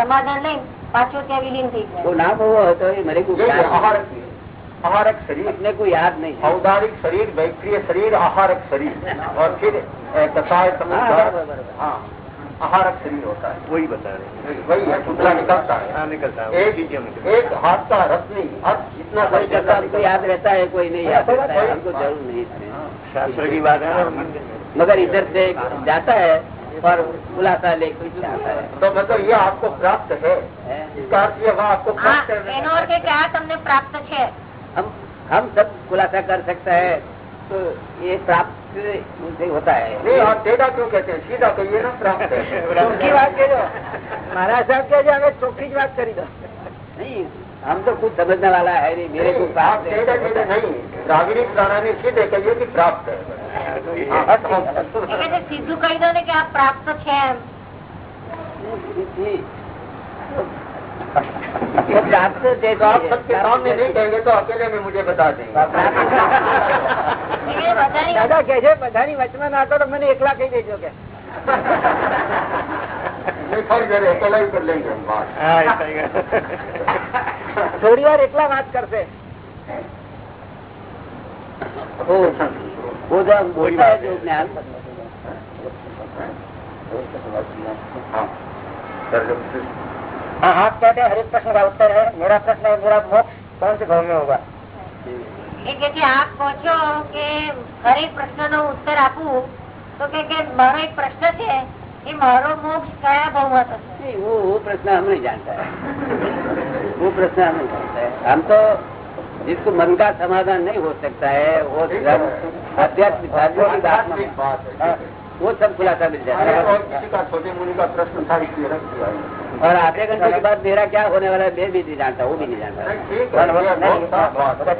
સમાધાન લઈને પાછો ત્યાં વિલીન થઈ જાય वो नाम वो है तो ये मेरे को यही याद आहारक है। आहारक शरीर अपने को याद नहीं है औदारिक शरीर वैक्रिय शरीर आहारक शरीर और फिर अ, कसाय हाँ, समुद्र बराबर, बराबर। हाँ आहारक शरीर होता है वही बता रहे हैं वही है शुक्ला निकलता है हाँ निकलता है एक चीजें निकलता एक हाथ का रत्नी हर इतना कोई शब्द हमको याद रहता है कोई नहीं याद रहता है हमको जरूर नहीं है है शास्त्र की बात है ना मगर इधर से जाता है और बुलाता ले कोई आता है तो मतलब ये आपको प्राप्त है हैं? इसका अर्थ ये वहाँ आपको હા प्राप्त એનો અર્થ है એ કે આ તમને પ્રાપ્ત છે हम हम सब खुलासा कर सकता है तो ये प्राप्त मुझे होता है नहीं आप टेढ़ा क्यों कहते हैं सीधा कहिए ना प्राप्त है ચોખ્ખી વાત કહેજો महाराज साहब कहे हमें चौकी की बात करी दो नहीं हम तो कुछ समझने वाला है नहीं मेरे को नहीं, आप प्राप्त टेढ़े टेढ़े है नहीं द्राविड़ी प्राणानी सीधे कहिए कि प्राप्त है हाँ, हट, हट, એ કે છે, સીધું કહી દો ને કે આ પ્રાપ્ત છે એમ वो प्राप्त तो आप सबके सामने नहीं कहेंगे तो अकेले में मुझे बता देंगे એ કે બધાની દાદા કે છે બધાની વચમાં ના કરો મને એકલા કહી દેજો કે नहीं खैर जरा अकेला ही कर लेंगे हम बात हाँ ऐसा ही है। થોડી વાર એકલા વાત કરશે वो वो जब बोलता है जो ज्ञान हाँ सर, जब- हाँ आप कहते हैं हर एक प्रश्न का उत्तर है मेरा प्रश्न है मेरा मोक्ष कौन से भाव में होगा એ કે છે આપ કહો છો કે હરેક પ્રશ્નનો ઉત્તર આપું તો કે કે મારો એક પ્રશ્ન છે એ મારો મોક્ષ કયા ભાવમાં થશે नहीं वो वो प्रश्न हम नहीं जानता है वो प्रश्न हम नहीं जानता है हम तो जिसको मन का समाधान नहीं हो सकता है वो धर्म अध्यात्म धर्म की बात में आध्यात्मिक बात है हाँ, वो सब खुलासा मिल जाता अरे है और किसी का छोटे मुनि का प्रश्न था इसलिए रख दिया है। और आधे घंटे के बाद मेरा क्या होने वाला है मैं भी नहीं जानता वो भी नहीं जानता नहीं, ठीक है, ये बहुत साफ बात है।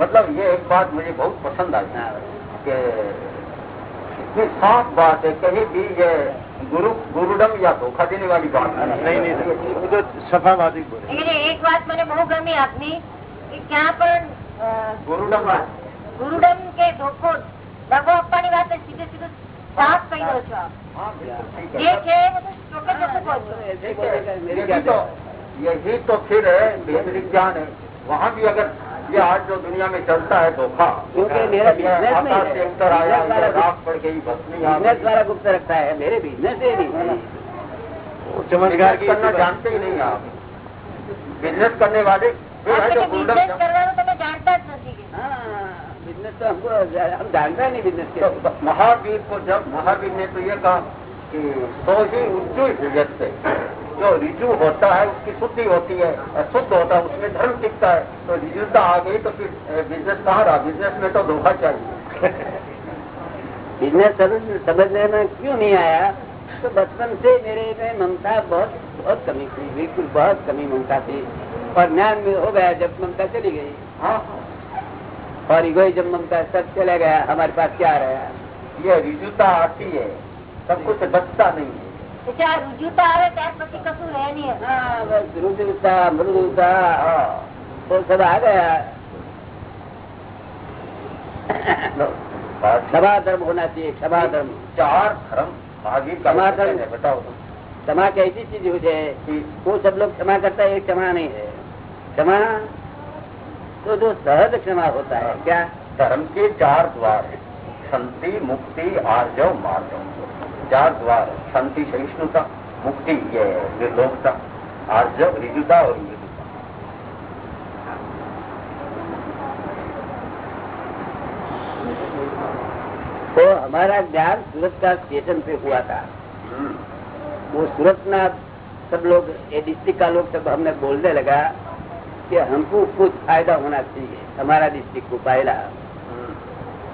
मतलब ये एक बात मुझे बहुत पसंद आई हाँ, कि इतनी साफ बात है कहीं भी ये गुरु गुरुडम या धोखा देने वाली बात नहीं नहीं वो तो सफावादी बोले એ કે છે, એક વાત મને બહુ ગમી આપની કે ક્યાં પણ અ, गुरुडम ગુરુડમ કે ધોકો દગો આપવાની વાત એ સીધે સીધું સાફ કહી દો છો આપ. हाँ बिल्कुल ठीक જે है છે એ બધું ચોખ્ખે ચોખ્ખું કહો છો ऐसे ही बोलेगा, मेरी यही क्या तो यही तो फिर है भेद विज्ञान है वहाँ भी अगर ये आज जो दुनिया में चलता है धोखा क्योंकि मेरा बिज़नेस में है। रात पड़ बिज़नेस वाला गुप्त रखता है। मेरे बिज़नेस ही नहीं चमत्कार करना जानते ही नहीं आप। बिज़नेस करने वाले बिज़नेस हाँ, तो हमको हम जानता नहीं तो बिज़नेस महावीर को जब महावीर ने तो ये कहा कि सौ ही उच्च हिजत से। जो रिजु होता है उसकी शुद्धि होती है शुद्ध होता है उसमें धर्म टिकता है तो रिजुता आ गई तो फिर बिज़नेस कहाँ रहा? बिज़नेस में तो धोखा चाहिए। बिज़नेस समझने में क्यों नहीं आया? तो बचपन से मेरे में ममता बहुत बहुत कमी थी बिल्कुल बहुत कमी ममता थी। और ज्ञान में हो गया जब ममता चली गई। हाँ। और और जब ममता सब चला गया हमारे पास क्या रहा? ये रिजुता आती है सब कुछ बचता नहीं है। રુજુતા આવે ત્યાર પછી કશું રહે નહીં હવે. हाँ बस रुद्रता मृदुता हाँ वो सब आ गया बात क्षमा धर्म होना चाहिए क्षमा धर्म चार धर्म महावीर का क्षमा वचन धर्म। है बताओ क्षमा एक ऐसी चीज हो जाए कि वो सब लोग क्षमा करता है ये क्षमा नहीं है क्षमा तो जो सहज क्षमा होता है क्या धर्म के चार द्वार हैं शांति मुक्ति आर्जव मार्जव चार द्वार शांति सहिष्णुता मुक्ति ये निर्लोकता आर्जव रिजुता और तो हमारा ज्ञान सूरत का स्टेशन पे हुआ था। वो सूरत ना सब लोग ये डिस्ट्रिक्ट का लोग सब हमने बोलने लगा कि हमको कुछ फ़ायदा होना चाहिए हमारा डिस्ट्रिक्ट को पहला।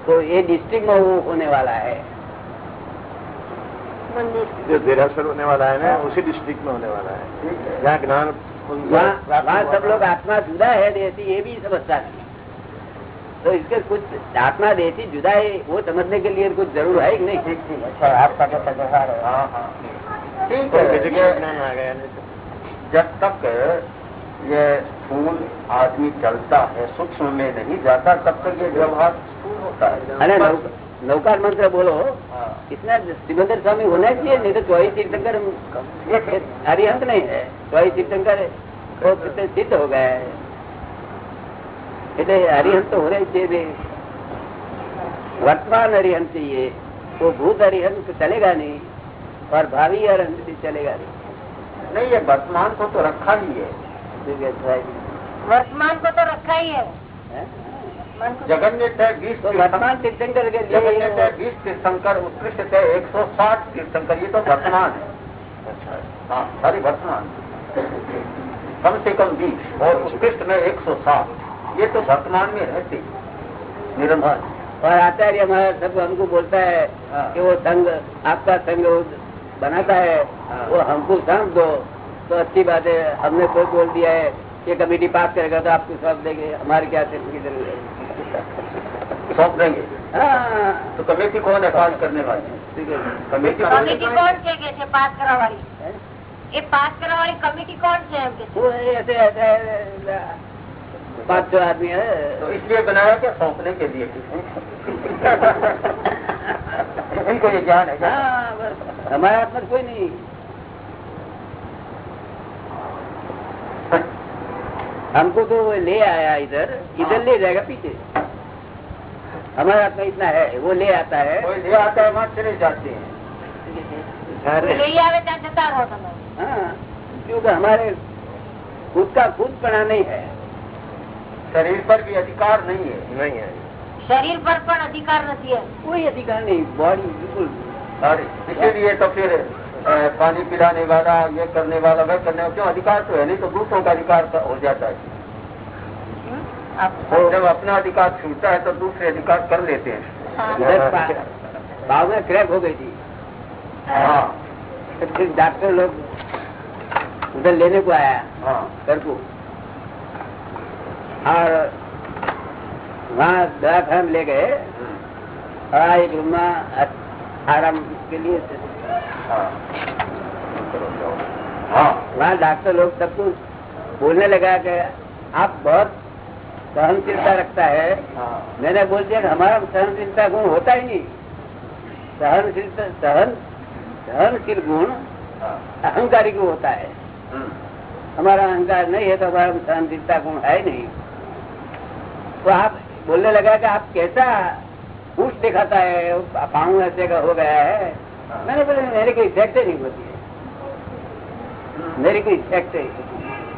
तो ये डिस्ट्रिक्ट में वो होने वाला है। जो देरासर होने वाला है ना उसी डिस्ट्रिक्ट में होने वाला है। है। जहाँ ज्ञान वहाँ सब लोग आत्मा जुदा है देती ये भी समझता नहीं। तो इसके कुछ आत्मा देती जुदा है वो समझने के लिए कुछ ज़रूर है कि नहीं? अच्छा आपका व्यवहार है। हाँ हाँ। ठीक है। तो। जब तक ये स्थूल आदमी चलता है सूक्ष्म में नहीं जाता तब तक ये व्यवहार स्थूल होता है। नौकार मंत्र बोलो हाँ। इतना सिमंदर स्वामी होना चाहिए नहीं तो चौबीस तीर्थंकर हरिहंत नहीं है चौबीस तीर्थंकर वो कितने सिद्ध हो गया है એટલે હરિહંત તો હોના ही चाहिए वर्तमान हरिहंत चाहिए वो भूत हरिहंत चलेगा नहीं और भावी हरिहंत भी चलेगा नहीं नहीं ये वर्तमान को तो रखा ही है जो कहता है वर्तमान को तो रखा ही है हैं? मन को जगन्य थे बीस तो वर्तमान तीर्थंकर के जगन्य थे लिए बीस तीर्थंकर उत्कृष्ट थे एक सौ साठ तीर्थंकर ये तो वर्तमान है। हाँ सारी वर्तमान। कम से कम बीस और उत्कृष्ट में एक सौ साठ। ये तो वर्तमान में रहते निरंतर। और आचार्य हमारा सब हमको बोलता है हाँ। कि वो संघ आपका संघ बनाता है हाँ। वो हमको सौंप दो। तो अच्छी बात है हमने तो बोल दिया है ये कमेटी पास करेगा तो आपको सौंप देंगे हमारे क्या सिर्फ़ की ज़रूरत है? सौंप देंगे हाँ, तो कमेटी कौन है पास करने वाली ठीक है कमेटी કમિટી કોણ છે કે છે પાસ કરવા વાળી हैं? એ પાસ કરવા વાળી કમિટી કોણ છે એમ કે છે वो ऐसे ऐसे पाँच छह आदमी है तो इसलिए बनाया क्या सौंपने के लिए इनको ये ज्ञान है क्या? हाँ बस हमारे हाथ में कोई नहीं हमको तो वो ले आया इधर इधर ले जाएगा पीछे हमारे हाथ में इतना है वो ले आता है। वो ले आता है वहाँ चले जाते हैं। हाँ, क्योंकि हमारे खुद का खुद पड़ा नहीं है। शरीर पर भी अधिकार नहीं है। नहीं है। शरीर पर पर अधिकार नहीं है कोई अधिकार नहीं बॉडी बिल्कुल। इसीलिए हाँ। तो फिर पानी पिलाने वाला ये करने वाला वह करने वाला क्यों? अधिकार तो है नहीं तो दूसरों का अधिकार तो हो जाता है। और जब अपना अधिकार छूटता है तो दूसरे अधिकार कर लेते हैं। पाँव में क्रैक हो गई थी। हाँ। तो फिर डॉक्टर लोग उधर लेने को आया हाँ। घर को। और वहाँ दवाखाना ले गए। और एक रूम में आराम के लिए। हाँ। हाँ। वहाँ डॉक्टर लोग सब कुछ बोलने लगा कि आप बहुत सहनशीलता रखता है। हाँ। मैंने बोल दिया हमारा सहनशीलता गुण होता ही नहीं। सहनशीलता सहन सहनशील गुण हाँ अहंकारी को होता है। हम्म, हमारा अहंकार नहीं है तो हमारा सहनशीलता गुण है नहीं। तो आप बोलने लगा कि आप कैसा पूछ दिखाता है पाँव ऐसे का हो गया है। मैंने बोले मेरे कोई इफ़ेक्ट नहीं होती है। मेरी कोई इफ़ेक्ट है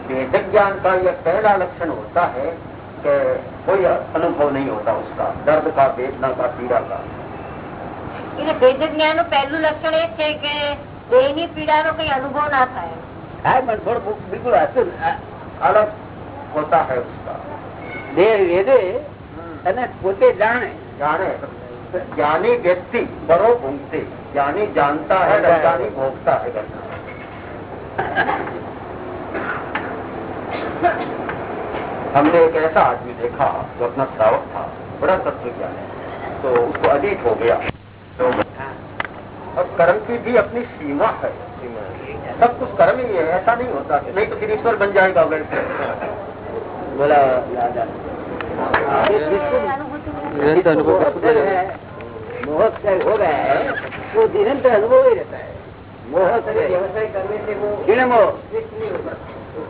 वेदक ज्ञान का यह पहला लक्षण होता है कि कोई अनुभव नहीं होता उसका दर्द का वेदना का पीड़ा का એટલે વેદ જ્ઞાન નું પહેલું લક્ષણ એ છે કે દેહની પીડાનો કઈ અનુભવ ના થાય હા પણ થોડું બિલકુલ હતું अलग होता है उसका દેહ વેદે અને પોતે જાણે जाने ज्ञानी व्यक्ति बड़ो भूंगते ज्ञानी जानता है ज्ञानी भोगता है घटना हमने एक ऐसा आदमी देखा जो अपना श्रावक था बड़ा तत्व ज्ञान है तो उसको अधिक हो गया। तो और कर्म की भी अपनी सीमा है सब कुछ कर्म ही है ऐसा नहीं होता। नहीं तो फिर ईश्वर बन जाएगा अगर बोला मोहक हो गया है। वो निरंतर अनुभव ही रहता है। मोहक व्यवसाय करने से वो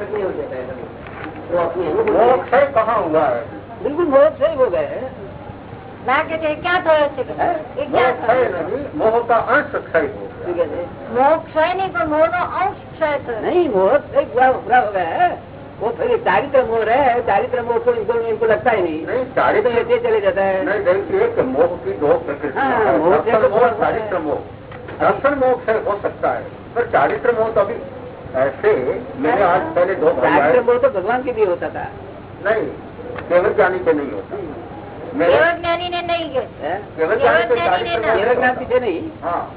नहीं हो जाता है। मोक्ष कहाँ हुआ है? बिल्कुल मोक्ष ही हो गए हैं। हो? हो चारित्र मोह रहे चारित्र मोह इनको इनको लगता ही नहीं। चारित्र लेते चले जाता है। मोह की दो प्रकृति हाँ, तो चारित्र मोह। हो सकता है पर चारित्र मोह तो अभी ऐसे मैंने आज पहले दो बोल तो भगवान के लिए होता था। नहीं केवल ज्ञानी के नहीं होता। केवल ज्ञानी नहीं केवल ज्ञान हाँ।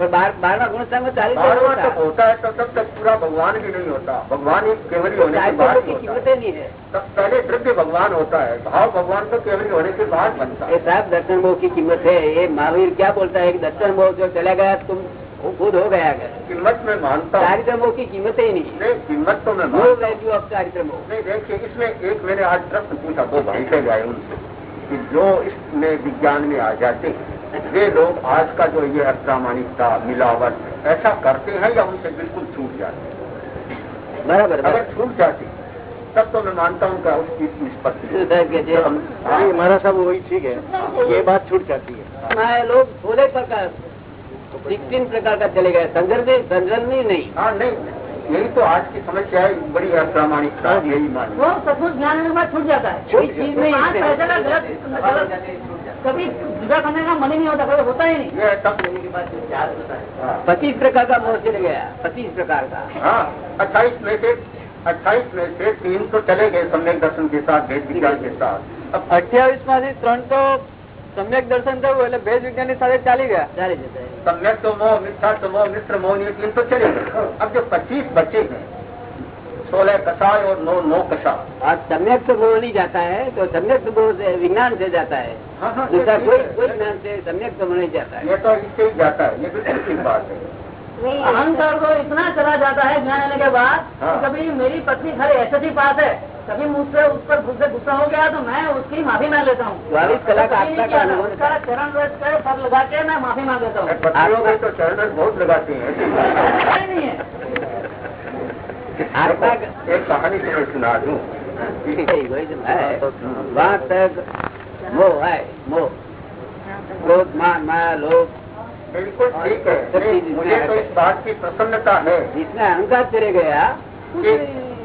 तो होता। है। तो तब तक पूरा भगवान भी नहीं होता। भगवान एक केवल होने के बाद पहले द्रव्य भगवान होता है। भाव भगवान तो केवल होने के बाद बनता है। साहब दर्शन भाव की कीमत है। ये महावीर क्या बोलता है? दर्शन भाव जो चला गया तुम वो खुद हो गया अगर कीमत में मानता हूँ। कार्यक्रमों की कीमत ही नहीं। कीमत तो मैं वैल्यू ऑफ़ कार्यक्रम। देखिए इसमें एक मैंने आज प्रश्न पूछा दो से गए उनसे की जो इसमें विज्ञान में आ जाते वे लोग आज का जो ये अप्रामाणिकता मिलावट ऐसा करते हैं या उनसे बिल्कुल छूट जाते हैं? बराबर अगर छूट जाती तब तो मैं मानता हूँ क्या उसकी निष्पत्ति तो हाँ। हमारा सब वही ठीक है ये बात छूट जाती है। लोग भोले प्रकाश सिक्सटीन प्रकार का चले गया संघर्ष संघर्ष नहीं नहीं। हाँ नहीं यही तो आज की समस्या है बड़ी अप्रामाणिकता हाँ यही मान वो सब कुछ ज्ञान के बाद छूट जाता है। कोई चीज़ नहीं फैसला मतलब कभी जुदा करने का मन नहीं होता होता ही नहीं। हाँ, पच्चीस प्रकार का मोह चल गया पच्चीस प्रकार का। हाँ अट्ठाईस में से अट्ठाईस में से तीन तो चले गए सम्यक दर्शन के साथ भेद विचार के साथ। अब अट्ठाईस में से त्रण तो સમ્યક દર્શન થયું એટલે ભેજ વિજ્ઞાન ની સાથે ચાલી ગયા चारे जैसे है। सम्यक तो मोह मिथ्या तो मोह मित्र मोह ये तीन तो चले गए अब जो पच्चीस बचे हैं सोलह कषाय और नौ नौ कषाय और सम्यक तो मोह नहीं जाता है तो सम्यक तो मोह से विज्ञान से जाता है हाँ हाँ ये दूसरा ठीक कोई है। कोई ज्ञान से सम्यक तो मोह नहीं जाता है ये तो इससे ही जाता है ये बिल्कुल ठीक बात है नहीं, अहंकार को इतना चला जाता है ज्ञान लेने के बाद हाँ। कभी मेरी पत्नी खड़े ऐसे ही पास है कभी मुझसे उस पर मुझसे गुस्सा हो गया तो मैं उसकी माफ़ी मांग लेता हूँ। उसका चरण रज पे सब लगा के मैं माफ़ी मांग लेता हूँ। तो चरण बहुत लगाती हैं। ऐसी है। नहीं है। एक कहानी तुम्हें सुना दूँ। वहाँ तक मोह है मोह। क्रोध मान माया लोभ बिल्कुल ठीक है सब चीज नहीं, मुझे तो इस बात की प्रसन्नता है जिसमें अहंकार चले गया कि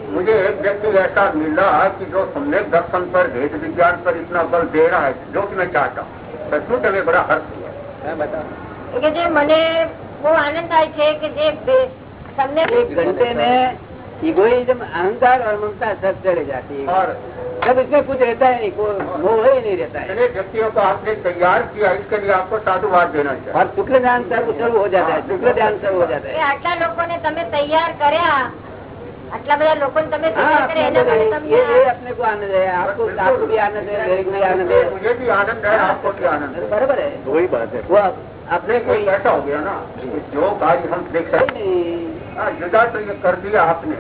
मुझे एक व्यक्ति ऐसा मिला कि जो सम्यक दर्शन पर वेद विज्ञान पर इतना बल दे रहा है जो कि मैं चाहता हूँ सचमुच हमें बड़ा हर्ष हुआ કે જે મને બહુ આનંદ થાય છે કે જે બે- તમને एक घंटे में इगोइज्म अहंकार और ममता सब चले जाती है और जब इसमें कुछ रहता है नहीं कोई मोह ही नहीं रहता है इतने व्यक्तियों को आपने तैयार किया इसके लिए आपको साधुवाद देना चाहिए और शुक्ल ध्यान सर्व सर्व हो जाता है शुक्ल ध्यान सर्व हो जाता કે है આટલા લોકોને તમે તૈયાર કર્યા આટલા બધા લોકોને તમે हाँ તૈયાર अपने કર્યા को એના માટે ये, તમને ये अपने को आनंद है आपको आपको भी आनंद है मेरे को भी आनंद है मुझे भी आनंद है आपको भी आनंद है बराबर है वही बात है वो आप- अपने कोई ऐसा हो गया ना। जो। कार्य हम देख सकते हाँ, जुदा तो ये कर दिया आपने।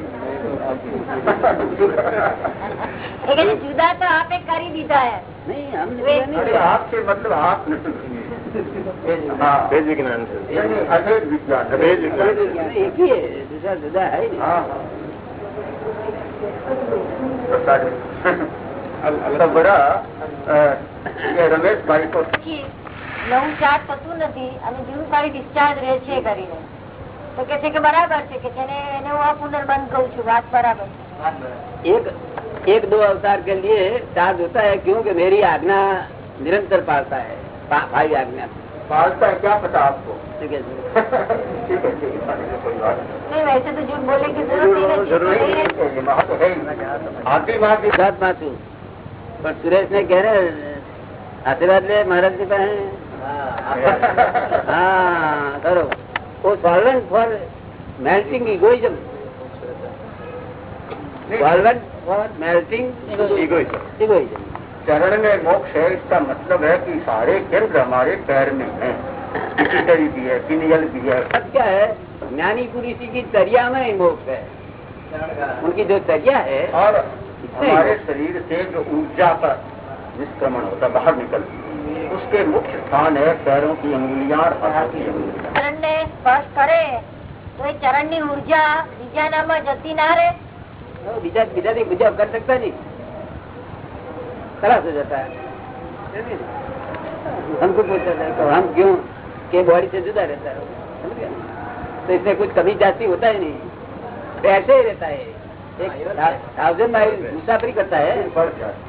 तो जुदा तो आपने कर ही दीदा है। नहीं हमने आपसे मतलब आपने हाँ। विज्ञान एक ही है जुदा है हाँ, बड़ा रमेश भाई को નવું ચાર્જ થતું નથી અને જૂનું ખાલી ડિસ્ચાર્જ રહે છે કરીને તો કે છે કે બરાબર છે કે જેને એને હું આ પુનર્બંધ કઉ છું વાત બરાબર છે एक एक दो अवतार के लिए चार्ज होता है क्योंकि मेरी आज्ञा निरंतर पालता है पा- भाई आज्ञा पालता है क्या पता आपको ठीक है ठीक है ठीक है कोई बात नहीं नहीं वैसे तो झूठ बोलने की जरूरत नहीं रहती नहीं, नहीं नहीं, रहती। नहीं, वहाँ तो है ही आदि वहाँ भी ગુજરાતમાં છું પણ સુરેશ ને કહે ને આશીર્વાદ લે મહારાજ ની પાસે હા કરો वो solvent for melting egoism solvent for melting Egoism. egoism चरण में मोक्ष है इसका मतलब है कि सारे केंद्र हमारे पैर में हैं पिचुटरी भी है पिनियल भी है अब क्या है ज्ञानी पुरुष की चर्या में ही मोक्ष है उनकी जो चर्या है और हमारे शरीर से जो ऊर्जा का निष्क्रमण होता है बाहर निकलती है उसके मुख्य स्थान है पैरों की अंगुलियां और हाथों की अंगुलियां ચરણ ને સ્પર્શ કરે તો એ ચરણ ની ઉર્જા બીજાનામાં જતી ના રહે वो बीजा बीजा नहीं बीजा कर सकता नहीं खलास हो जाता है हमको पूछता है तो हम क्यों के बॉडी से जुदा रहता है समझ गया? तो इसमें कुछ कमी जाती होता ही नहीं तो ऐसे ही रहता है एक थाउजेंड माइल मुसाफरी करता है बढ़ जाती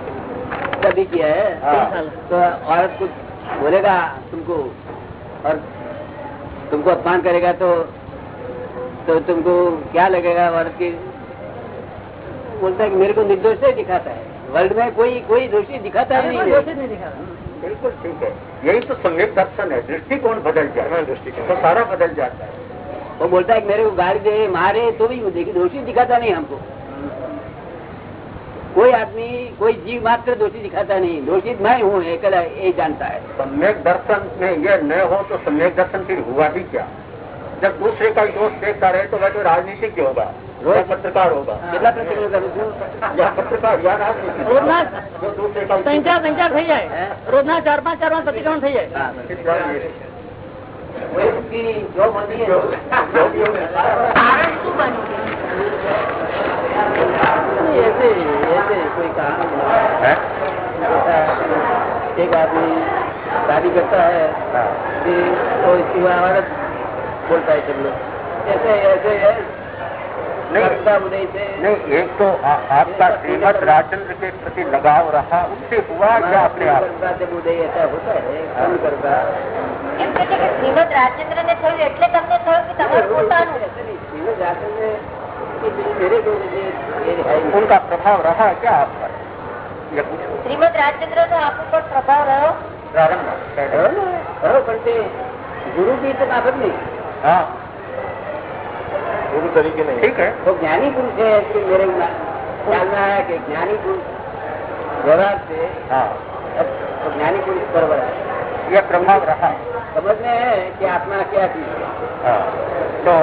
है कभी किया है? हाँ। तो औरत कुछ बोलेगा तुमको और तुमको अपमान करेगा तो तो तुमको क्या लगेगा औरत की? बोलता है कि मेरे को निर्दोष ही दिखाता है। वर्ल्ड में कोई कोई दोषी दिखाता ही। नहीं बिल्कुल ठीक है। यही तो सम्यक दर्शन है। दृष्टिकोण बदल जाए हाँ, दृष्टिकोण। तो सारा बदल जाता है। वो बोलता है कि मेरे को गाली दे मारे तो भी दोषी दिखाता नहीं हमको। कोई आदमी कोई जीव मात्र दोषी दिखाता नहीं दोषी मैं हूँ एकला ये जानता है सम्यक दर्शन में यह न हो तो सम्यक दर्शन फिर हुआ भी क्या जब दूसरे का ही दोष देखता रहे तो वह तो राजनीतिक होगा वह पत्रकार होगा કેટલા પ્રતિક્રિયા કરું છું या पत्रकार या राजनीतिक रोजना जो दूसरे का ત્રણ ચાર ત્રણ ચાર થઈ જાય રોજના ચાર પાંચ ચાર પાંચ પ્રતિક્રમણ થઈ જાય હા. राजनीतिक। कोई उसकी जो बनी है जो भी हो કારણ શું બન્યું नहीं, ऐसे ऐसे कोई कहा है? एक आदमी शादी करता है फिर वो इसकी औरत बोलता है सब लोग ऐसे ऐसे है नहीं करता उदय से नहीं एक तो आ, आपका श्रीमद राजचंद्र के प्रति लगाव रहा उससे हुआ क्या अपने आप करता जब उदय ऐसा होता है कम करता એમ કે છે કે શ્રીમદ રાજચંદ્ર ને થયું એટલે તમને થયું કે તમારું પોતાનું ऐसे नहीं श्रीमद राजचंद्र कि मेरे को ये ये है ही नहीं। उनका प्रभाव रहा क्या आप पर ये पूछो શ્રીમદ રાજચંદ્ર નો આપ ઉપર પ્રભાવ રહ્યો प्रारंभ में खरो पहले। ना, खरो पण ते गुरु की तो काफत नहीं हाँ गुरु तरीके नहीं ठीक है तो ज्ञानी पुरुष है कि मेरे मा- ख्याल में आया कि ज्ञानी पुरुष व्यवहार से हाँ अब तो ज्ञानी पुरुष बराबर है ये प्रभाव रहा समझ में है कि आत्मा क्या चीज है हाँ तो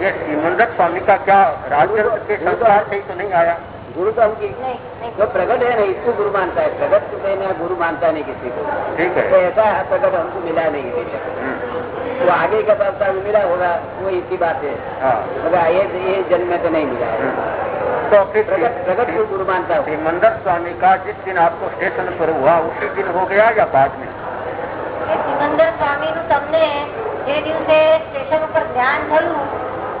ये श्रीमंदर स्वामी का क्या राजचंद्र के संस्कार से ही तो नहीं आया गुरु तो हमकी નહીં નહીં जो प्रकट है ना इसको गुरु मानता है प्रकट तो कहना गुरु मानता नहीं किसी को ठीक तो है ऐसा है प्रकट हमको मिला नहीं अभी तक हम्म, वो आगे का बात मिला होगा वो इसी बात है हाँ मगर ये ये जन्म में तो नहीं मिला है हम्म। तो फिर प्रकट प्रकट को गुरु मानता हूँ श्रीमंदर स्वामी का जिस दिन आपको स्टेशन पर हुआ उसी दिन हो गया या बाद में કે સિકંદર સ્વામી નું તમને જે દિવસે સ્ટેશન ઉપર ધ્યાન થયું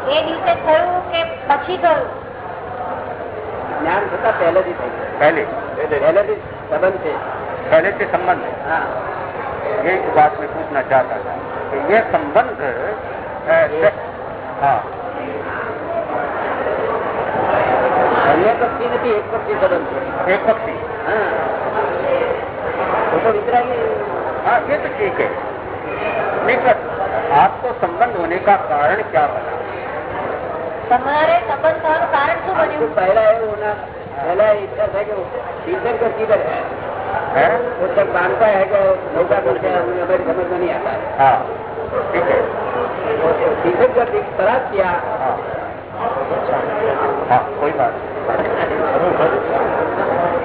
એ દિવસે થયું કે પછી થયું ज्ञान थता पहले भी થઈ पहले पहले भी संबंध थे पहले से संबंध है हाँ यही तो बात मैं पूछना चाहता था कि ये संबंध अ, से- हाँ अन्य पक्षी नहीं एक पक्षी संबंध थे एक पक्षी हाँ वो तो वितरा की हाँ ये तो ठीक है नहीं पर आपको संबंध होने का कारण क्या बना તમારે સંબંધ થવાનું કારણ શું आपको બન્યું पहला है होना पहला इच्छा था कि टीचर का किधर है है वो तक मानता है कि नौका को क्या हमें हमारी समझ में नहीं आता है हाँ ठीक है वो तो टीचर का तलाश किया हाँ हाँ कोई बात नहीं।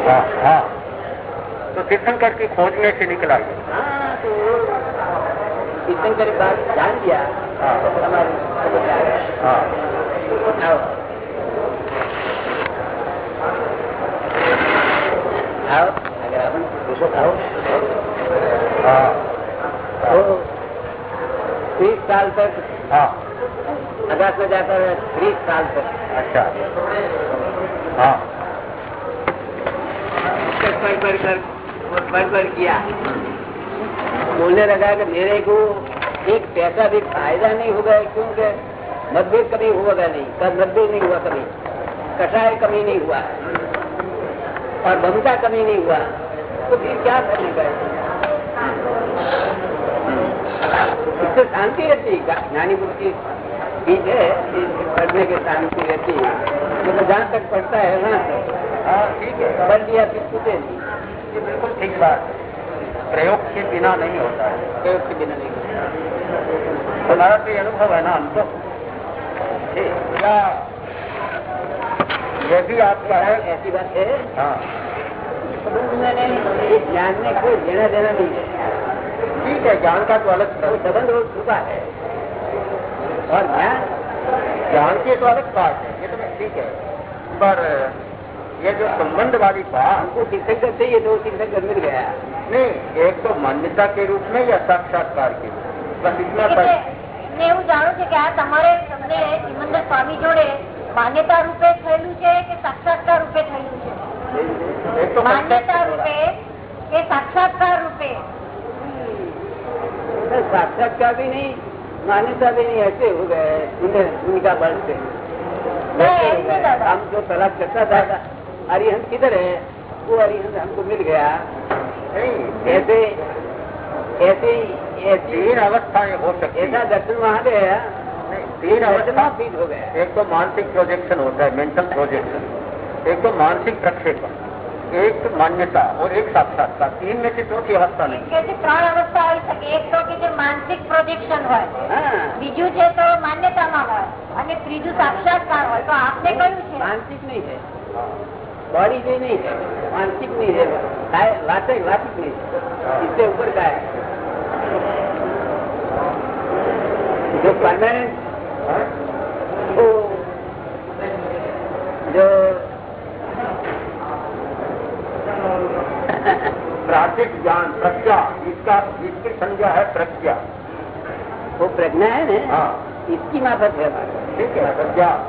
हाँ हाँ तो तीर्थंकर की खोजने से निकला ये हाँ तो तीर्थंकर की बात जान लिया हाँ हमारे हाँ हाँ तो तीस साल तक हाँ अगस्त में है साल तक अच्छा हाँ कर किया बोलने लगा कि मेरे को एक पैसा भी फ़ायदा नहीं होगा क्योंकि मतभेद कभी हुआ होगा नहीं मतभेद नहीं हुआ कभी। कषाय कमी नहीं हुआ। और ममता कमी नहीं हुआ। तो फिर क्या करने का इससे शांति रहती है। ज्ञानी पुरुष की चीज़ है पढ़ने की शांति रहती है। तो जहाँ तक पढ़ता है वहाँ ठीक है। पढ़ लिया फिर छूटे नहीं। ये बिल्कुल ठीक बात प्रयोग के बिना नहीं होता है। प्रयोग के बिना नहीं होता। हमारा तो अनुभव है ना हमको ठीक ये भी आपका है। ऐसी बात है? हाँ। ज्ञान में कोई लेना देना नहीं है। ठीक है ज्ञान का तो अलग संबंध वो छुपा है। और ज्ञान ज्ञान की तो अलग बात है ये तो मैं ठीक है। पर ये जो संबंध वाली बात हमको तीर्थंकर चाहिए तो तीर्थंकर मिल गया। नहीं एक तो मान्यता के रूप में या साक्षात्कार के रूप में। बस इतना છે કે આ તમારે તમને સિમંદર સ્વામી જોડે માન્યતા રૂપે થયેલું છે કે સાક્ષાત્કાર રૂપે થયેલું છે एक तो માન્યતા રૂપે કે સાક્ષાત્કાર રૂપે तो साक्षात्कार भी नहीं मान्यता भी नहीं ऐसे हो गए उन्हें उनका बल से नहीं, ऐसे दादा। हम जो तलाश करता था अरिहंत किधर है वो अरिहंत हमको मिल गया नहीं ऐसे ऐसी ऐसी तीन अवस्थाएं हो सकती ऐसा है दर्शन वहाँ गया नहीं, तीन दर्शन अवस्था फीट हो गया एक तो मानसिक प्रोजेक्शन होता है मेंटल प्रोजेक्शन एक तो मानसिक प्रक्षेपण एक मान्यता और एक साक्षात्कार तीन में से चौथी अवस्था नहीं કે જે ત્રણ અવસ્થા હોઈ શકે એક તો કે જે માનસિક પ્રોજેક્શન હોય हाँ બીજું છે તો માન્યતામાં હોય અને ત્રીજું સાક્ષાત્કાર હોય તો આપને કયું છે मानसिक नहीं है बॉडी भी नहीं है मानसिक नहीं है काय- वाचिक वाचिक नहीं है इससे है? परमानेंट वो जो प्राथिक ज्ञान प्रज्ञा इसका इसकी संज्ञा है प्रज्ञा। वो प्रज्ञा है ना? हाँ। इसकी माफत है। ठीक है प्रज्ञा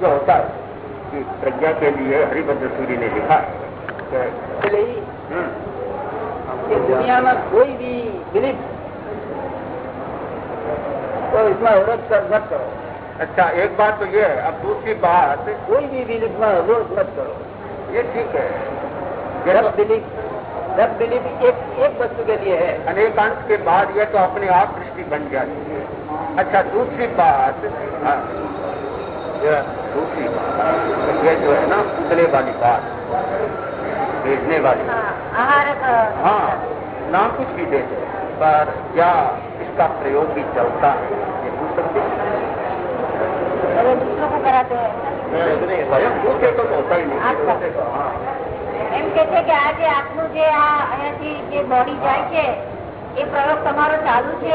जो होता है कि प्रज्ञा के लिए हरिभद्र सूरी ने लिखा कि, इसलिए हम्म, दुनिया में कोई भी तो इसमें अवरोध कर मत करो। अच्छा एक बात तो ये है अब दूसरी बात कोई भी दिलीप में अवरोध मत करो। ये ठीक है। जब दिलीप जब दिलीप एक एक वस्तु के लिए है। अनेक अंश के बाद यह तो अपने आप दृष्टि बन जाती है। अच्छा दूसरी बात हाँ, दूसरी बात ये जो है ना उतने वाली बात भेजने वाली। हाँ, आहार हाँ नाम कुछ भी दे दो। पर क्या इसका प्रयोग भी चलता है ये पूछ सकते हैं હવે दूसरों को कराते हैं स्वयं दूसरे को तो होता ही नहीं अच्छा। दूसरे को, हाँ એમ કે છે કે આ જે આપનું જે આ અહીંયાથી જે બોડી જાય છે એ પ્રયોગ તમારો ચાલુ છે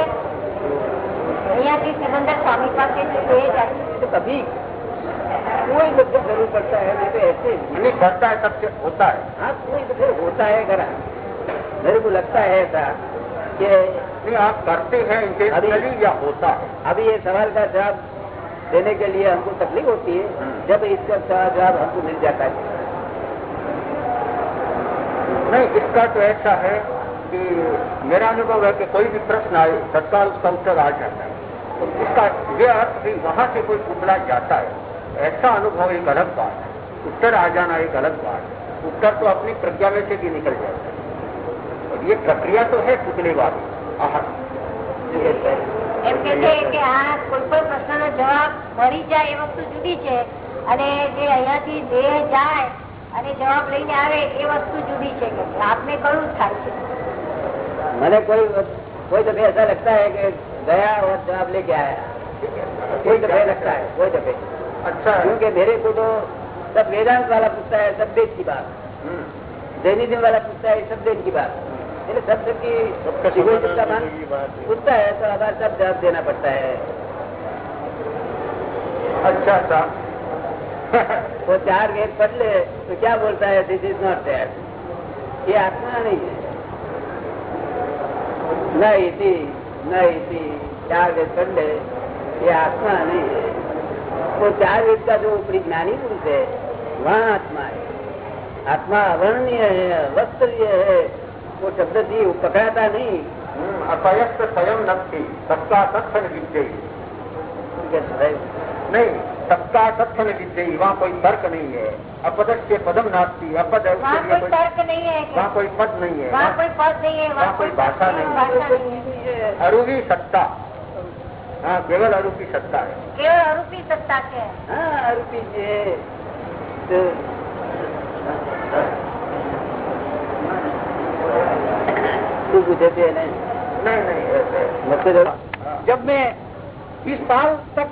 અહીંયાથી સિમંદર સ્વામી પાસે જે એ જાય છે तो कभी कोई दफे जरूर पड़ता है नहीं तो ऐसे नहीं करता है सबसे होता है हाँ कोई दफे होता है करा मेरे को लगता है ऐसा कि आप करते हैं इंटेंशनली या होता है। अभी ये सवाल का जवाब देने के लिए हमको तकलीफ़ होती है हम्म। जब इसका सवाल जवाब हमको मिल जाता है। नहीं इसका तो ऐसा है कि मेरा अनुभव है कि कोई भी प्रश्न आए तत्काल उसका उत्तर आ जाता है। तो इसका ये अर्थ भी वहाँ से कोई पुतला जाता है। ऐसा अनुभव एक अलग बात है। उत्तर आ जाना एक अलग बात है। उत्तर तो अपनी प्रज्ञा में से भी निकल जाता है। ये प्रक्रिया तो है पुतले वाली आहा એમ કે છે કે આ કોઈ પણ પ્રશ્નનો જવાબ મળી જાય એ વસ્તુ જુદી છે અને જે અહીંયાથી દેહ જાય અને જવાબ લઈને આવે એ વસ્તુ જુદી છે કે છે. આપને કયું થાય છે मैंने कोई कोई दफे ऐसा लगता है कि गया और जवाब लेके आया कोई दफे लगता है कोई दफे अच्छा है क्योंकि मेरे को तो सब वेदांत वाला पूछता है सब वेद की बात हम्म, जैनिज्म वाला पूछता है सब वेद की बात એટલે सब सबकी सबका egoism का समाधान मान होने की बात है। पूछता है तो हमारा सब जवाब देना पड़ता है अच्छा अच्छा वो चार वेद पढ़ ले तो क्या बोलता है दिस इज नॉट दैट ये आत्मा नहीं है न इति न इति चार वेद पढ़ ले ये आत्मा नहीं है वो चार वेद का जो ऊपरी ज्ञानी पुरुष है वहाँ आत्मा है आत्मा अवर्णनीय है अवस्तरीय है वो शब्द थी वो पकड़ता नहीं। हम्म, अपयस्त स्वयं नक्की सबका तथ्य विजयी नहीं सबका सत्सन विजयी वहाँ कोई तर्क नहीं है। अपदस्य पदम नास्ती अपद कोई तर्क नहीं है वहाँ कोई पद नहीं है। वहाँ कोई पद नहीं है वहाँ कोई भाषा नहीं है। अरूवी सत्ता। हाँ केवल अरूपी सत्ता है। केवल अरूपी सत्ता के हाँ? अरूपी है तू पूछे थे नहीं? नहीं नहीं ऐसे जब मैं बीस साल तक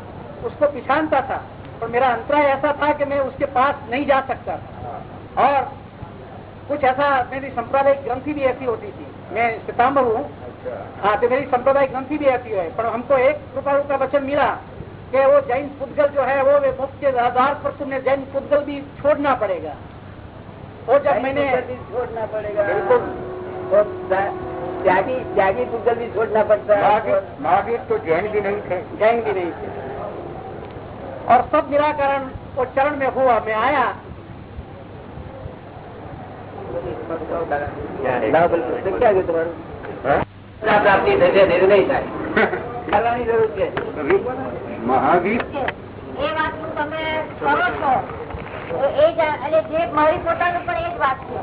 उसको पिछानता था और मेरा अंतराय ऐसा था कि मैं उसके पास नहीं जा सकता था। और कुछ ऐसा मेरी सांप्रदायिक ग्रंथि भी ऐसी होती थी। मैं सितंबर हूँ। अच्छा। हाँ तो मेरी सांप्रदायिक ग्रंथि भी ऐसी है। पर हमको एक कृपा का वचन मिला कि वो जैन पुद्गल जो है वो मुक्त के आधार पर तुम्हें जैन पुद्गल भी छोड़ना पड़ेगा। और जब मैंने छोड़ना पड़ेगा। बिल्कुल। और त्या- त्यागी त्यागी पुगल भी छोड़ना पड़ता है महावीर महावीर तो जैन भी नहीं थे जैन भी नहीं थे और सब निराकरण वो चरण में हुआ मैं आया બાબલ પુસ્તક ક્યાં ગયું તમારું हाँ? પ્રાપ્તિ થશે નિર્ણય થાય કરવાની જરૂર છે महावीर છે એ વાતનું તમે કરો છો એ- એ જ આ- એટલે જે મારી પોતાનું પણ એ જ વાત છે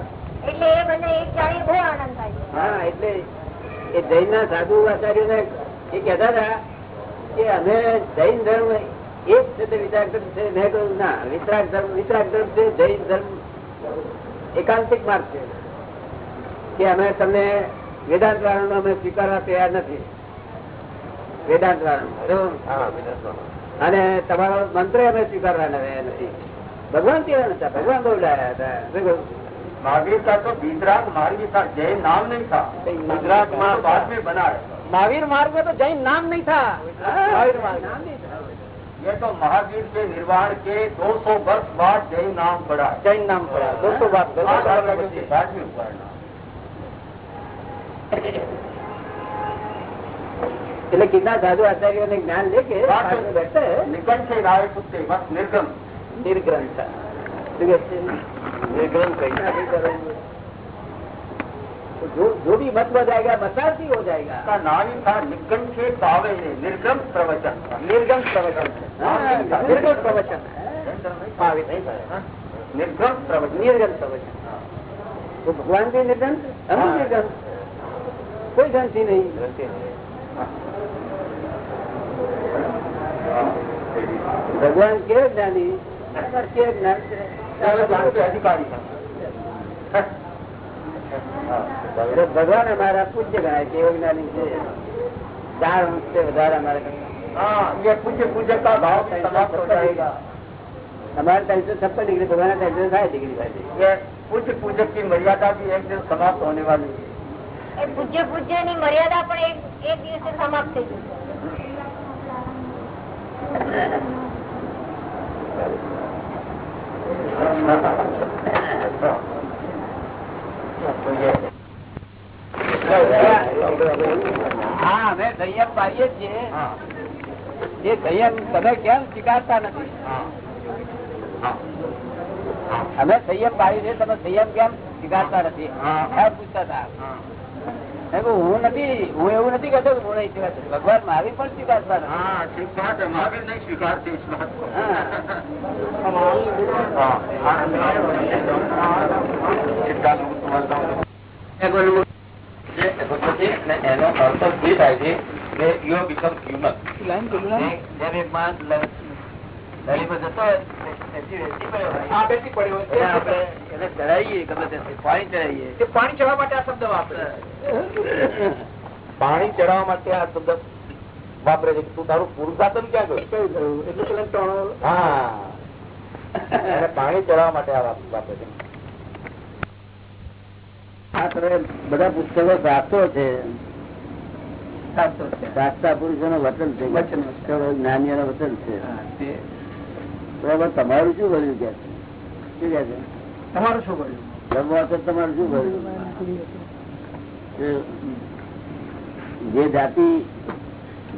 એટલે એ મને એક જાણી બહુ આનંદ થાય છે. એટલે એ જૈન ના સાધુ આચાર્યોને એ કહેતા હતા કે અમે જૈન ધર્મ એક છે તે વિતરાક ધર્મ છે મેં કહ્યું ના વિતરાક ધર્મ વિતરાક ધર્મ છે જૈન ધર્મ એકાંતિક માર્ગ છે. કે અમે તમને વેદાંત વાળાનો અમે સ્વીકારવા તૈયાર નથી. વેદાંત વાળાનો. અને તમારો મંત્ર અમે સ્વીકારવાના નથી. ભગવાન કેવા નતા ભગવાન બહુ ડાયા હતા? महावीर का तो वितराग मार्ग था जैन नाम नहीं था वितराग मार्ग बाद में बना है महावीर मार्ग में तो जैन नाम नहीं था महावीर मार्ग ये तो महावीर के निर्वाण के 200 वर्ष बाद जैन नाम पड़ा है जैन नाम पड़ा दो सौ बात दो सौ बाद बात में बाद में हुआ है नाम। એટલે કેટલા સાધુ આચાર્યોને જ્ઞાન લે કે बात પાછળ બેઠે निकट से राय कुत्ते बस निर्गम નિર્ગ્રંથ શું કહે निगम करेंगे। तो जो भी मत हो जाएगा बचा भी हो जाएगा। नारी था निगम के दावे निर्गम प्रवचन। निर्गम प्रवचन। हाँ, हाँ, निर्गम प्रवचन। हाँ, निर्गम प्रवचन। निर्गम प्रवचन। तो भगवान भी निर्गम हम निर्गम कोई ग्रंथि नहीं। भगवान के ज्ञानी के ज्ञान अधिकारी था तो भगवान हमारा पूज्य गणाय केवल ज्ञानी से चार अंश से વધારે हमारे हाँ ये पूज्य पूज्य का भाव भी समाप्त हो जाएगा हमारे टाइम से छप्पन डिग्री भगवान टाइम से साठ डिग्री भाई ये पूज्य पूजक की मर्यादा भी एक दिन समाप्त होने वाली है એ પૂજ્ય પૂજ્ય ની મર્યાદા પણ એક એક દિવસે સમાપ્ત થઈ જશે હા અમે સંયમ પાડીએ છીએ. એ સંયમ તમે કેમ સ્વીકારતા નથી? અમે સંયમ પાડી છે તમે સંયમ કેમ સ્વીકારતા નથી? પૂછતા હતા. હું નથી હું એવું નથી કહેતો હું નહીં સ્વીકારતો ભગવાન મહાવીર પણ સ્વીકારતા એનો અર્થ એ થાય છે કે યુ બીકમ હ્યુમન જેમ એક માણસ પાણી ચડાવીએ તે પાણી ચડવા માટે આ શબ્દ વાપરે પાણી ચડાવવા માટે આ શબ્દ વાપરે છે તું તારું પુરુષાર્થન ક્યાં ગયું એટલે પેલા હા પાણી ચડાવવા માટે આ વાપરે છે બધા પુસ્તકો શાસ્ત્રો છે શાસ્ત્રા પુરુષો નું વચન છે વચન જ્ઞાનીઓ નું વચન છે તમારું શું કર્યું કે? છે? શું કે છે? તમારું શું કર્યું? જમવા વખત તમારું શું કર્યું? જે જાતિ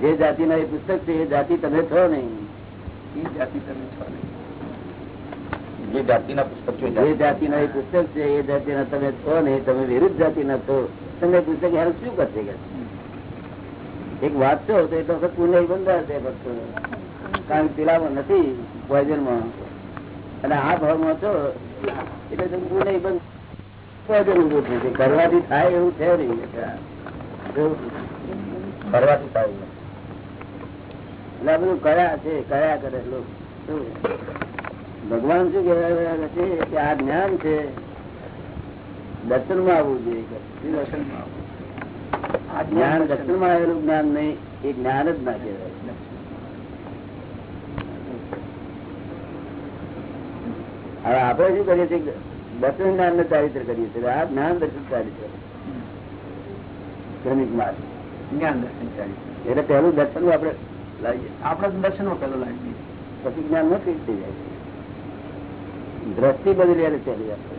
જે જાતિ એ પુસ્તક છે એ જાતિ તમે છો નહીં. એ જાતિ તમે છો નહીં. જે જાતિના પુસ્તક છે જે જાતિ એ પુસ્તક છે એ જાતિના તમે છો નહીં. તમે વિરુદ્ધ જાતિ ના છો. તમે પુસ્તક હેલ્પ શું કરશે કે? એક છો તો એ તો પુનઃ બંધાશે ફક્ત કારણ પીલામાં નથી પોઈઝનમાં અને આ ભાવમાં છો એટલે તમે નહીં બંધ પોઈઝન ઉભું થશે છે. કરવાથી થાય એવું છે નહીં. કરવાથી થાય એટલે આ બધું કયા છે કયા કરે લોકો. ભગવાન શું કહેવાય છે કે આ જ્ઞાન છે દર્શનમાં આવવું જોઈએ. દર્શનમાં આ જ્ઞાન દર્શનમાં આવેલું જ્ઞાન નહીં એ જ્ઞાન જ ના કહેવાય. હવે આપણે શું કરીએ છીએ દર્શન જ્ઞાન ને ચારિત્ર કરીએ છીએ. આ જ્ઞાન દર્શન ચારિત્ર. ક્રમિક માર્ગ. જ્ઞાન દર્શન ચારિત્ર. એટલે પહેલું દર્શન આપણે લાવીએ. આપણે દર્શન પેલો લાગીએ પછી જ્ઞાન નથી થઈ જાય. દ્રષ્ટિ બદલી એટલે ચાલી આપણે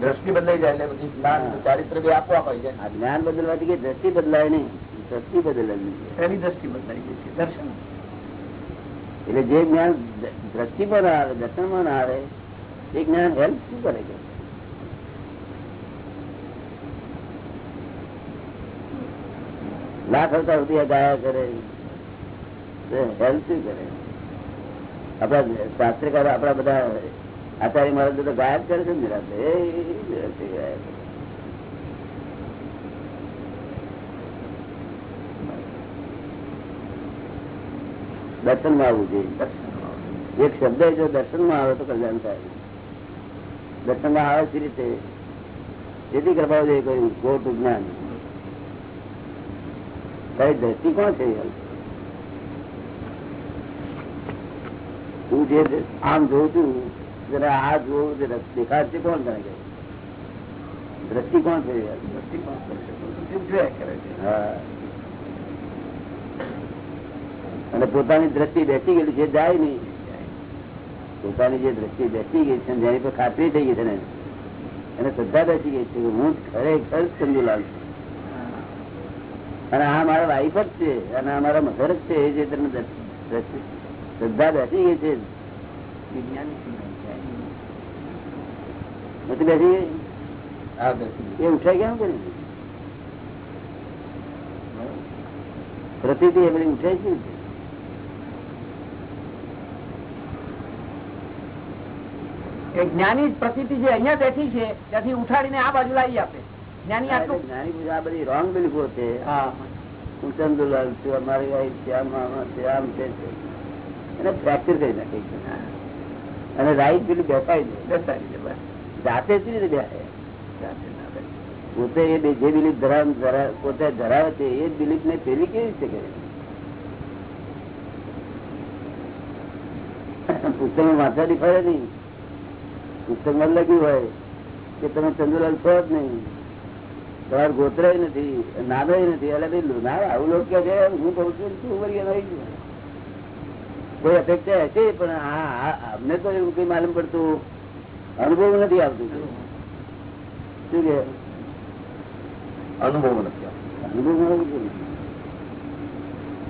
દ્રષ્ટિ બદલાઈ જાય એટલે પછી જ્ઞાન ચારિત્ર બી આપવા હોય છે. આ જ્ઞાન બદલવાથી કે દ્રષ્ટિ બદલાય નહીં. દ્રષ્ટિ બદલાય નહીં. પહેલી દ્રષ્ટિ બદલાઈ ગઈ છે. દર્શન. એટલે જે જ્ઞાન દ્રષ્ટિ પર આવે, દર્શનમાં ના આવે, એ જ્ઞાન હેલ્પ શું કરે છે લાખ અવતાર સુધી ગાયા કરે હેલ્પ શું કરે આપડા શાસ્ત્રકાર આપડા બધા આચાર્ય મહારાજ બધા ગાયા કરે છે ને નિરાંતે. એ નિરાશે ગાયબ કરે. દર્શનમાં આવવું જોઈએ એક શબ્દ જો દર્શનમાં આવે તો કલ્યાણ થાય દર્શનમાં આવે છે રીતે જેથી કરવા જોઈએ કહ્યું ખોટું જ્ઞાન તારી દ્રષ્ટિ કોણ છે યાર? તું જે આમ જોઉં છું જરા આ જોઉં જરા દેખાડ છે કોણ તને કહે? દ્રષ્ટિ કોણ છે યાર? હા અને પોતાની દ્રષ્ટિ બેસી ગયેલી છે જાય નહીં. પોતાની જે દ્રષ્ટિ બેસી ગઈ છે જેની પર ખાતરી થઈ ગઈ છે ને એને શ્રદ્ધા બેસી ગઈ છે હું ખરેખર ચંદુલાલ છું. અને આ મારા વાઈફ જ છે અને આ મારા મધર જ છે એ જે દ્રષ્ટિ- શ્રદ્ધા બેસી ગઈ છે. નથી બેસી ગઈ? એ ઉઠાઈ કેમ કરી પ્રતિતિ એ બધી ઉઠાઈ છે? એ જ્ઞાની પ્રતિ જે અહિયાં બેઠી છે ત્યાંથી ઉઠાડીને આ બાજુ લાવી આપે. જ્ઞાની આટલું? જ્ઞાની આ બધી રોંગ બિલકુલ છે હું. ચંદુલાલ છું અમારી વાઈફ છે આમ છે આમ છે એને ફ્રેક્ચર કરી નાખે છે. અને રાઈટ પેલું બેસાય બેસાડી દે બસ. જાતે જ રીતે બેસે. પોતે એ જે બિલીફ ધરાવ પોતે ધરાવે છે એ બિલીફ ને પેલી કેવી રીતે કરે? પુસ્તક વાંચવાની ફરે નહીં. પુસ્તકમાં લખ્યું હોય કે તમે ચંદુલાલ છો જ નહીં. તમાર ગોત્ર નથી નાનાય નથી એટલે ભાઈ લુના આવું લોકો કે હું કઉ છું શું નહીં છું. કોઈ અપેક્ષા હશે? પણ હા અમને તો એવું કઈ માલુમ પડતું અનુભવ નથી આવતું. શું કે અનુભવ નથી અનુભવ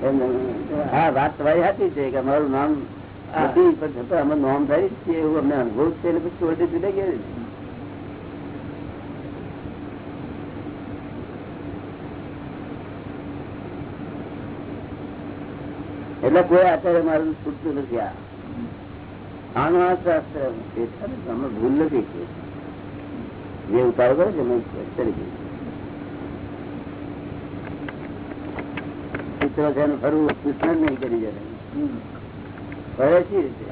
એમ હા વાત તમારી સાચી છે કે અમારું નામ નથી પણ છતાં અમે નોમ થાય છે એવું અમને અનુભવ છે એટલે પછી છોડી જુદા ગયા એટલે કોઈ આચાર્ય મારું છૂટતું નથી આ. આનું આ શાસ્ત્ર અમે ભૂલ નથી જે ઉતાર કરે છે અમે દઈએ. ચિત્ર છે ફરવું કૃષ્ણ નહીં કરી જાય ફરે શી રીતે?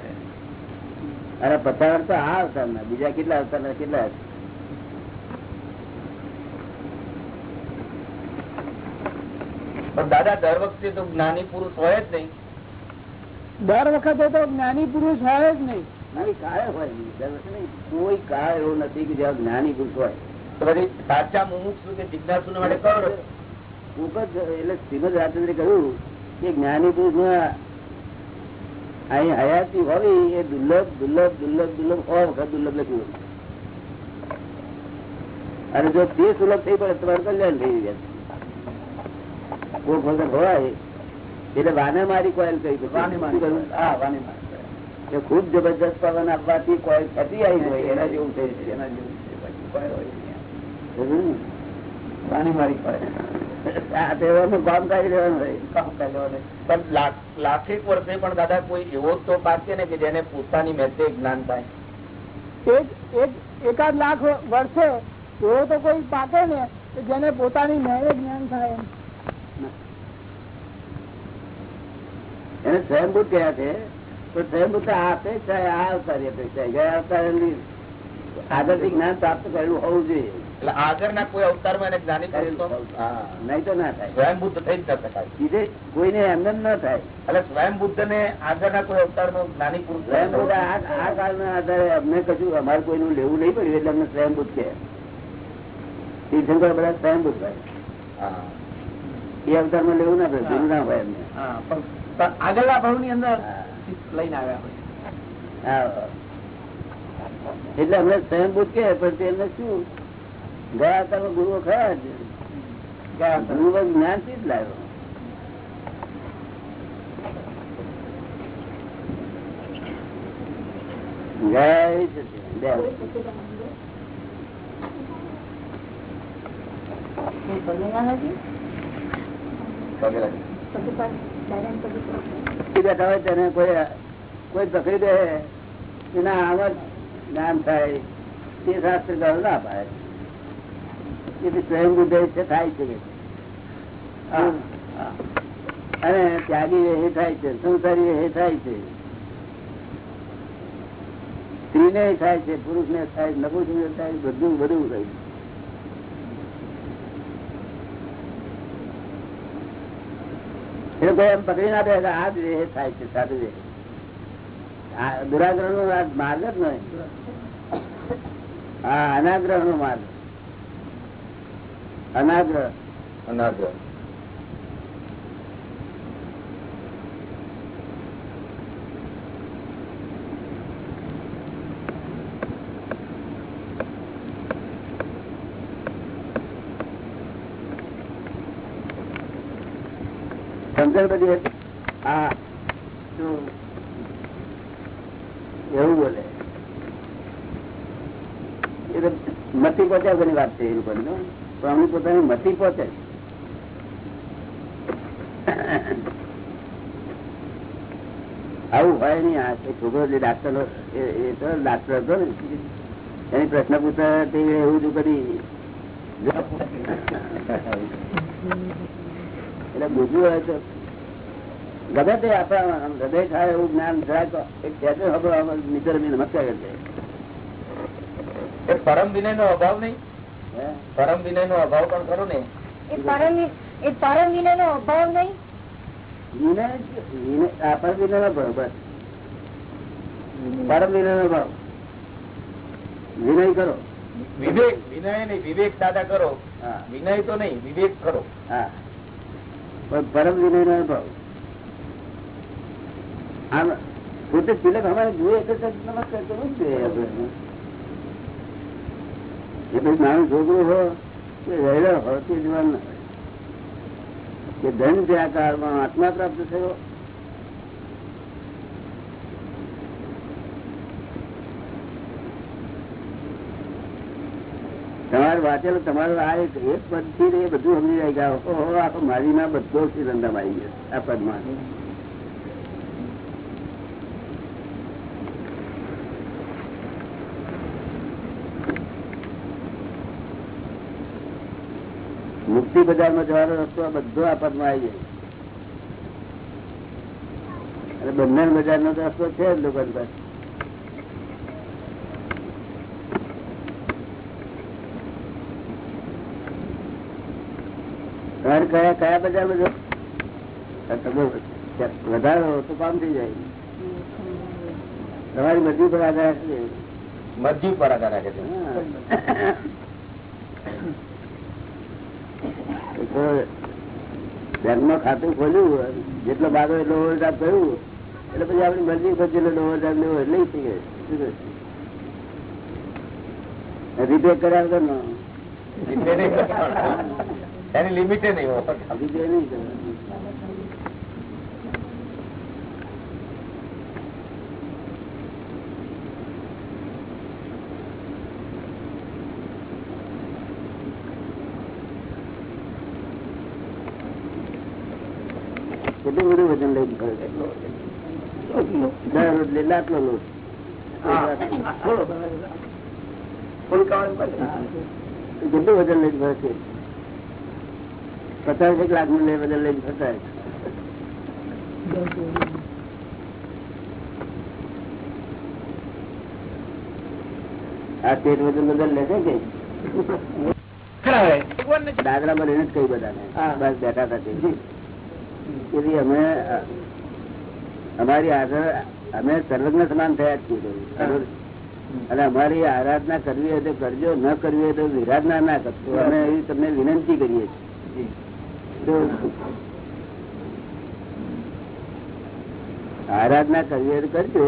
અરે પચાસ તો આ અવતારના બીજા કેટલા અવતારના કેટલા? પણ દાદા દર વખતે તો જ્ઞાની પુરુષ હોય જ નહીં. દર વખતે તો જ્ઞાની પુરુષ હોય જ નહીં. કોઈ કાળ હોય. કોઈ એવો નથી કે જ્યાં જ્ઞાની પુરુષ હોય. તો પછી સાચા મુમુક્ષુ કે જિજ્ઞાસુ માટે? જ એટલે શ્રીમદ રાજચંદ્રે કહ્યું કે જ્ઞાની પુરુષમાં અહીં હયાતી હોવી એ દુર્લભ દુર્લભ દુર્લભ દુર્લભ સો વખત દુર્લભ લખ્યું અને જો તે સુલભ થઈ પડે તમારું કલ્યાણ થઈ જાય. કોઈક વખત હોય એટલે વાને મારી કોયલ કહી ખૂબ પવન આપવાથી કોયલ ખેતી આવી હોય એના જેવું થઈ છે એના જેવું કોઈ. વાની મારી પડે લાખેક વર્ષે પણ દાદા કોઈ એવો તો પાકે ને કે જેને પોતાની મેસે જ્ઞાન થાય? એક એક એકાદ લાખ વર્ષે એવો તો કોઈ પાકે ને કે જેને પોતાની મેળે જ્ઞાન થાય. એને સ્વયંભૂત ગયા છે તો સ્વયંભૂત આ અપેક્ષા આ અવતારી અપેક્ષા ગયા અવતારે આદર્શ જ્ઞાન પ્રાપ્ત કરેલું હોવું જોઈએ. એટલે આગળના કોઈ અવતારમાં એને જ્ઞાની નહીં તો ના થાય. સ્વયંબુદ્ધ થઈ જ ન શકાય. કોઈને એમને એમ ન થાય. એટલે સ્વયંબુદ્ધ ને આગળના કોઈ અવતારમાં જ્ઞાની પુરુષ સ્વયંભૂત આ આ કાળના આધારે અમને કશું અમારે કોઈનું લેવું નહીં પડ્યું એટલે અમને છે તીર્થંકર બધા સ્વયંભૂત ભાઈ. એ અવતારમાં લેવું ના પડે જૂનું ના ભાઈ એમને હા, પણ- પણ આગળના ભાવની અંદર લઈને આવ્યા હોય. એટલે અમને સ્વયંભૂત કે પણ તેમને શું? ગયા અવતારમાં ગુરુઓ ખરા ગુરુ જ્ઞાનથી જ લાવ્યો. બેઠા હોય તેને કોઈ કોઈ પકડી દે એના આમ જ જ્ઞાન થાય. તે શાસ્ત્ર ના પાડે. એટલે સ્વયં ઉદય થાય છે. અને ત્યાગી એ થાય છે સંસારી એ થાય છે. સ્ત્રીને થાય છે પુરુષ ને થાય નપુષ ને થાય બધું બધું થાય એ લોકો એમ પકડી ના દે આ જ એ થાય છે સાધુ દુરાગ્રહ નો માર્ગ જ નહીં. હા અનાગ્રહ નો માર્ગ. અનાગ્રહ. અનાજ સમજણ બધી હા. એવું બોલે. એ તો મતી પહોંચ્યા વગરની વાત છે એ લોકોની પણ પોતાની મતી પહોંચે. આવું હોય નહીં, આ છોકરો જે ડાક્ટર, એ તો ડાક્ટર હતો ને. એની પ્રશ્ન પૂછતા એવું જ કરી. એટલે બીજું હોય તો. ગમે તે આપણા હૃદય થાય એવું જ્ઞાન તો એક હવે નીચે નમસ્કાર કરશે પરમ વિનય નો અભાવ નહીં? પરમ વિનય નો અભાવ પણ ખરો ને? એ પરમ પરમ વિનય નો અભાવ નહીં? વિનય વિનય નો ભાવ બસ. પરમ વિનય નો ભાવ વિનય કરો. વિવેક વિનય નહીં વિવેક દાદા કરો. હા. વિનય તો નહીં વિવેક કરો. હા. પણ પરમ વિનય નો ભાવ આમ પોતે તિલક અમારે જોઈએ તો નમસ્કાર કરવું જ જોઈએ આપણે. એ પછી નાનું છોકરું હો કે રહેલો હો તે જવાન કે ધન કાળમાં આત્મા પ્રાપ્ત થયો. તમારે વાંચેલો તમારો આ એક એક પદથી એ બધું સમજી જાય ઓહો, આખો મારી ના બધો શ્રીરંધમ આવી ગયો આ પદમાં. મુક્તિ બજારમાં જવાનો રસ્તો બધો આ પદમાં આવી જાય. અને બંધન બજાર નો રસ્તો છે જ લોકો પાસે. તમારે કયા કયા બજારમાં વધારો તો કામ થઈ જાય. તમારી મરજી પર આધાર રાખે મરજી ઉપર આધાર રાખે છે. બેંકમાં ખાતું ખોલ્યું જેટલો બાદો એટલો ઓવરડ્રાફ્ટ થયું એટલે પછી આપણી મરજી પર જેટલો ઓવરડ્રાફ્ટ લેવો એટલે લઈ શકીએ રિપેર કર્યા વગર નો. લિમિટે નહીં રોજ ભરે વજન લઈ ભરે છે પચાસ એક લાખનું વજન લઈ ભરતા આ પેટ વજન બદલ લેશે કે દાદરા માં રહેણ જ કહ્યું બધાને. બસ બેઠા હતા તેથી અમે અમારી આગળ અમે સર્વજ્ઞ સમાન થયા જ છીએ અને અમારી આરાધના કરવી હોય તો કરજો ન કરવી હોય તો વિરાધના ના કરશો અમે એવી તમને વિનંતી કરીએ છીએ. આરાધના કરવી હોય તો કરજો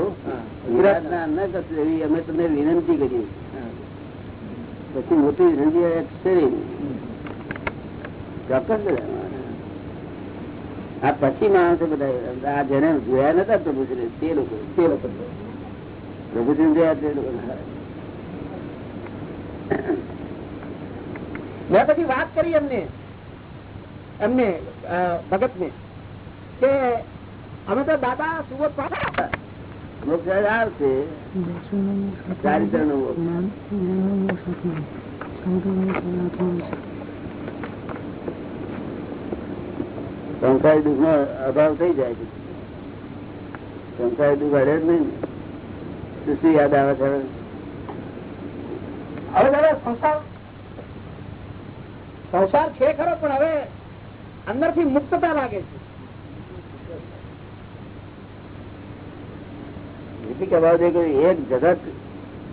વિરાધના ન કરશો એવી અમે તમને વિનંતી કરીએ પછી મોટી વિનંતી ચોક્કસ. આ પછી માણસો બધા આ જેને જોયા નતા પ્રભુશ્રી તે લોકો તે લોકો પ્રભુશ્રી જોયા તે લોકો મેં પછી વાત કરી એમને એમને ભગત ને કે અમે તો દાદા સુરત પાછા અમુક સાહેબ આવશે ચારિત્ર નું સંસારી દુઃખ નો અભાવ થઈ જાય છે. સંસારી દુઃખ હરે જ નહીં ને. શું યાદ આવે છે હવે? દાદા સંસાર સંસાર છે ખરો પણ હવે અંદરથી મુક્તતા લાગે છે. કે એક જગત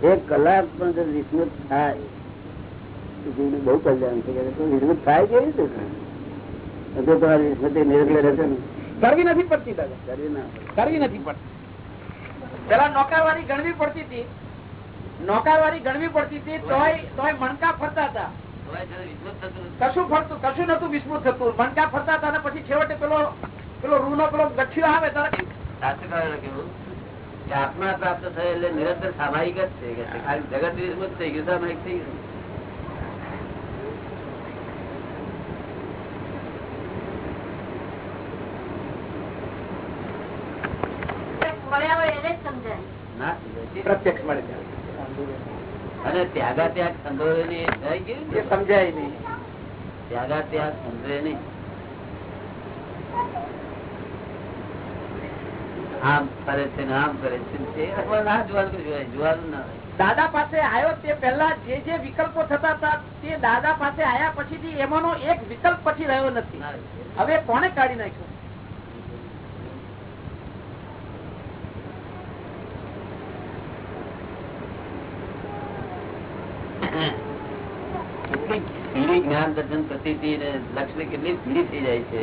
એક કલાક પણ વિસ્મૃત થાય. બહુ કલ્યાણ છે. તો વિસ્મૃત થાય કેવી રીતે? તો તમારી વિસ્મૃતિ નિરંતર રહેશે ને. કરવી નથી પડતી દાદા. કરવી ના કરવી નથી પડતી. પેલા નોકારવાળી ગણવી પડતી હતી. નોકારવાળી ગણવી પડતી હતી તોય તોય મણકા ફરતા હતા. કશું ફરતું કશું નતું વિસ્મૃત થતું. મણકા ફરતા હતા અને પછી છેવટે પેલો પેલો રૂ નો પેલો ગઠિયો આવે ત્યારે કેવું? કે આત્મા પ્રાપ્ત થયે એટલે નિરંતર સામાયિક જ છે ખાલી જગત વિસ્મૃત થઈ ગયું સામાયિક થઈ ગયું મળ્યા હોય એને જ સમજાય ના પ્રત્યક્ષ મળે છે અને ત્યાગા ત્યાગ સંગ્રહની થઈ ગયું એ સમજાય નહીં. ત્યાગા ત્યાગ સંગ્રહ નહીં. આમ કરે છે ને આમ કરે છે ના જોવાનું જોવાનું ના દાદા પાસે આવ્યો તે પહેલા જે જે વિકલ્પો થતા હતા તે દાદા પાસે આવ્યા પછીથી એમાંનો એક વિકલ્પ પછી રહ્યો નથી. હવે કોને કાઢી નાખ્યો? કેટલી જ્ઞાન દર્શન પ્રતિ ને કેટલી પીળી થઈ જાય છે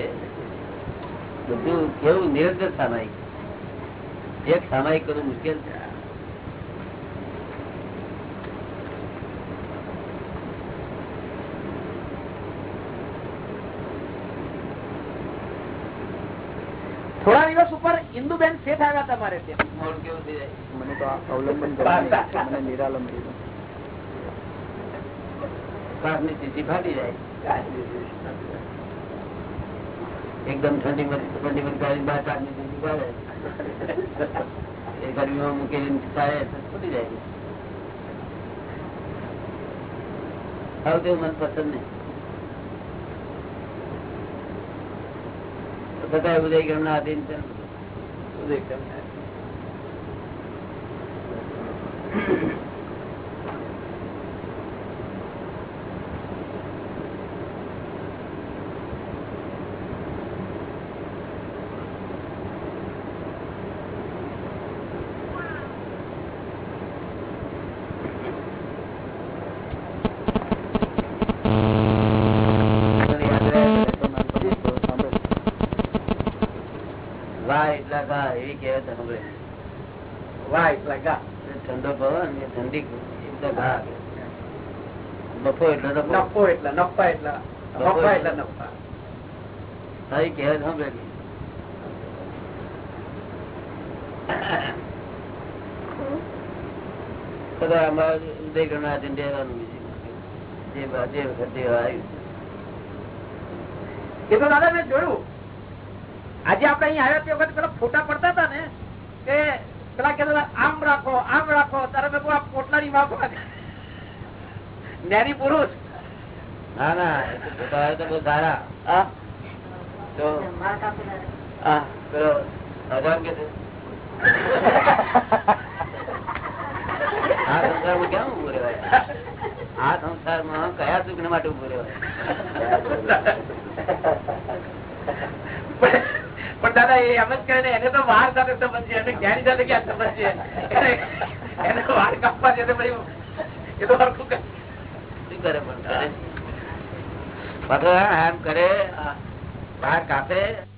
બધું કેવું નિરંતર સામાયિક એક સામાયિક કરવું મુશ્કેલ છે થોડા દિવસ ઉપર ઇન્દુબેન શેઠ આવ્યા તમારે ત્યાં. કેવું થઈ જાય? મને તો અવલંબન કરવાની મને નિરાલંબ લીધો શ્વાસની સ્થિતિ ફાટી જાય એકદમ ઠંડી ઠંડી માં ગાડી બહાર શ્વાસની સ્થિતિ ફાટે એ ગરમીમાં મૂકેલી ચાલે તો ફૂટી જાય આવું તેવું મન પસંદ નહીં તો બધા ઉદય ગણના આધીન છે ઉદય ગણના વાહ એટલા ગા એવી કહેવત સાંભળે વાહ એટલા ગા. ઠંડો પવન ને ઠંડી એટલા ઘા બફો એટલે તો નફો એટલા નફા એટલા. નફા એટલા. નફા. સારી કહેવત સાંભળેલી બધા અમારા ઉદય ગણના બીજું જે વખતે આવ્યું એ તો દાદા મેં જોયું. આજે આપણે અહીં આવ્યા તે વખત પેલા ફોટા પડતા હતા ને કે પેલા કહેતા હતા, આમ રાખો આમ રાખો તારે મેં કહ્યું, આ પોટલાની માફક જ્ઞાની પુરુષ ના ના એ તો ફોટા આવે તો બહુ સારા હા તો માર્ક આપેલા હા પેલો અજાણ કે છે આ સંસારમાં કેમ ઉભું રહેવાય આ સંસારમાં કયા સુખ માટે ઉભું રહેવાય પણ દાદા, એ એમ જ કહે ને, એને તો વાર સાથે સંબંધ છે, એને જ્ઞાની સાથે ક્યાં સંબંધ છે એને- વાર કાપવા છે ભાઈ એ તો હરખું કરે. કરે પણ કરે બહાર કાપે